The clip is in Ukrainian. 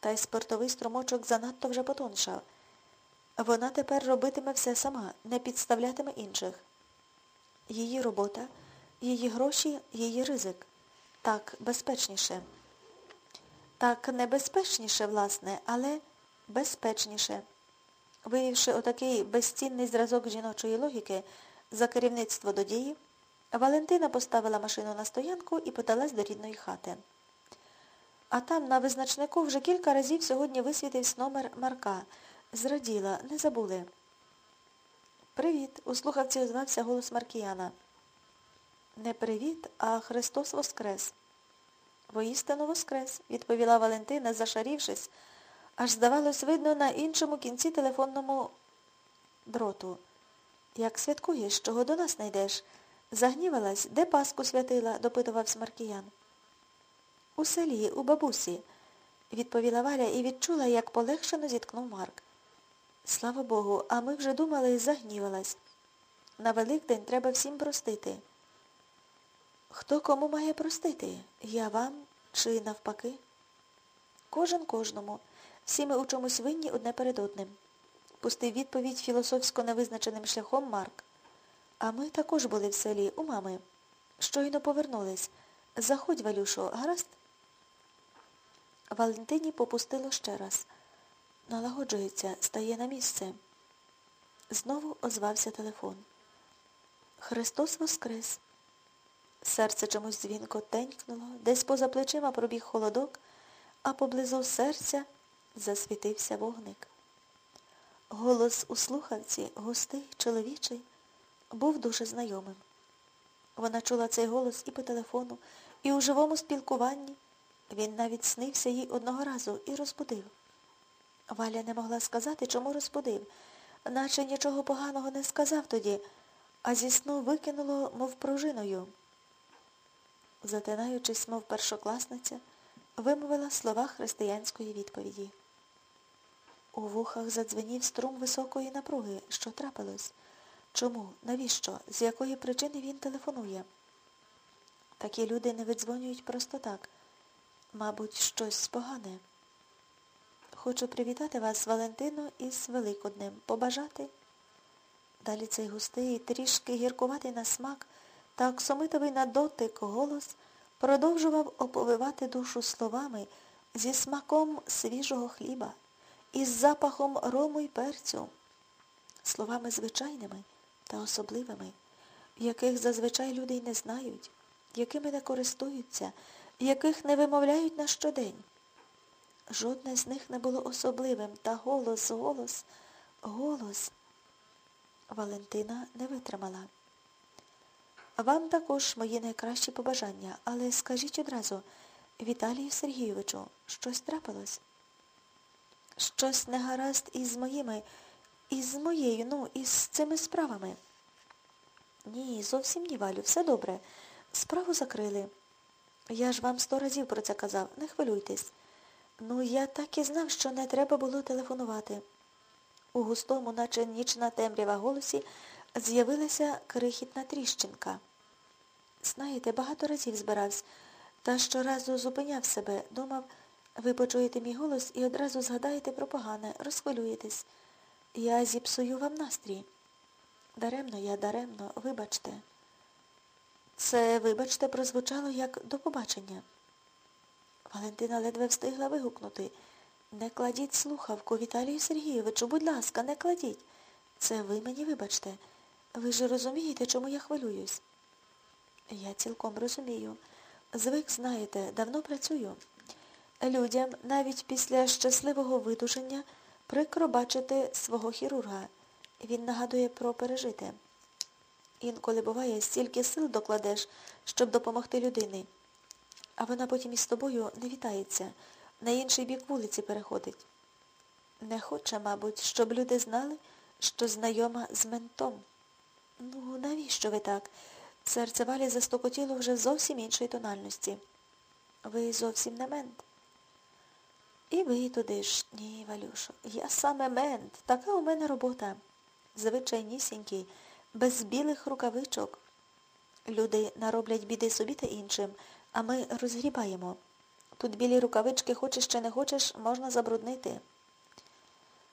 Та й спиртовий струмочок занадто вже потоншав. Вона тепер робитиме все сама, не підставлятиме інших. Її робота, її гроші, її ризик. Так безпечніше. Так небезпечніше, власне, але безпечніше. Виявивши отакий безцінний зразок жіночої логіки за керівництво до дії, Валентина поставила машину на стоянку і подалась до рідної хати. А там на визначнику вже кілька разів сьогодні висвітився номер Марка. Зраділа, не забули. Привіт, у слухавці озвався голос Маркіяна. Не привіт, а Христос Воскрес. Воістину Воскрес, відповіла Валентина, зашарівшись, аж, здавалось, видно на іншому кінці телефонному дроту. Як святкуєш, чого до нас не йдеш? Загнівалась, де Паску святила? допитувався Маркіян. У селі, у бабусі, відповіла Валя і відчула, як полегшено зіткнув Марк. Слава Богу, а ми вже думали, і загнівалась. На Великдень треба всім простити. Хто кому має простити? Я вам чи навпаки? Кожен кожному. Всі ми у чомусь винні одне перед одним. Пустив відповідь філософсько невизначеним шляхом Марк. А ми також були в селі, у мами. Щойно повернулись. Заходь, Валюшо, гаразд? Валентині попустило ще раз. Налагоджується, стає на місце. Знову озвався телефон. Христос Воскрес. Серце чомусь дзвінко тенькнуло, десь поза плечима пробіг холодок, а поблизу серця засвітився вогник. Голос у слухавці, густий, чоловічий, був дуже знайомим. Вона чула цей голос і по телефону, і у живому спілкуванні. Він навіть снився їй одного разу і розбудив. Валя не могла сказати, чому розбудив, наче нічого поганого не сказав тоді, а зі сну викинуло, мов пружиною. Затинаючись, мов першокласниця, вимовила слова християнської відповіді. У вухах задзвенів струм високої напруги, що трапилось. Чому? Навіщо? З якої причини він телефонує? Такі люди не видзвонюють просто так. Мабуть, щось погане. Хочу привітати вас, Валентино, із Великоднем. Побажати. Далі цей густий, трішки гіркуватий на смак та оксомитовий на дотик голос продовжував оповивати душу словами зі смаком свіжого хліба, із запахом рому й перцю, словами звичайними та особливими, яких зазвичай люди й не знають, якими не користуються, яких не вимовляють на щодень. Жодне з них не було особливим, та голос, голос, голос. Валентина не витримала. Вам також мої найкращі побажання, але скажіть одразу, Віталію Сергійовичу, щось трапилось? Щось не гаразд із моїми, із моєю, ну, із цими справами. Ні, зовсім ні, Валю, все добре. Справу закрили. Я ж вам сто разів про це казав, не хвилюйтесь. Ну, я так і знав, що не треба було телефонувати. У густому, наче нічна темрява голосі, з'явилася крихітна тріщинка. Знаєте, багато разів збирався, та щоразу зупиняв себе, думав, ви почуєте мій голос і одразу згадаєте про погане, розхвилюєтесь. Я зіпсую вам настрій. Даремно я, даремно, вибачте. Це, вибачте, прозвучало як до побачення. Валентина ледве встигла вигукнути. Не кладіть слухавку, Віталію Сергійовичу, будь ласка, не кладіть. Це ви мені вибачте. Ви ж розумієте, чому я хвилююсь? Я цілком розумію. Звик, знаєте, давно працюю. Людям навіть після щасливого видуження прикро бачити свого хірурга. Він нагадує про пережите. Інколи буває, стільки сил докладеш, щоб допомогти людині. А вона потім із тобою не вітається, на інший бік вулиці переходить. Не хоче, мабуть, щоб люди знали, що знайома з ментом. Ну, навіщо ви так? Серце валі застокотіло вже зовсім іншої тональності. Ви зовсім не мент. І ви туди ж, ні, Валюшо, я саме мент. Така у мене робота. Звичайнісінький, без білих рукавичок. Люди нароблять біди собі та іншим, а ми розгрібаємо. Тут білі рукавички, хочеш чи не хочеш, можна забруднити.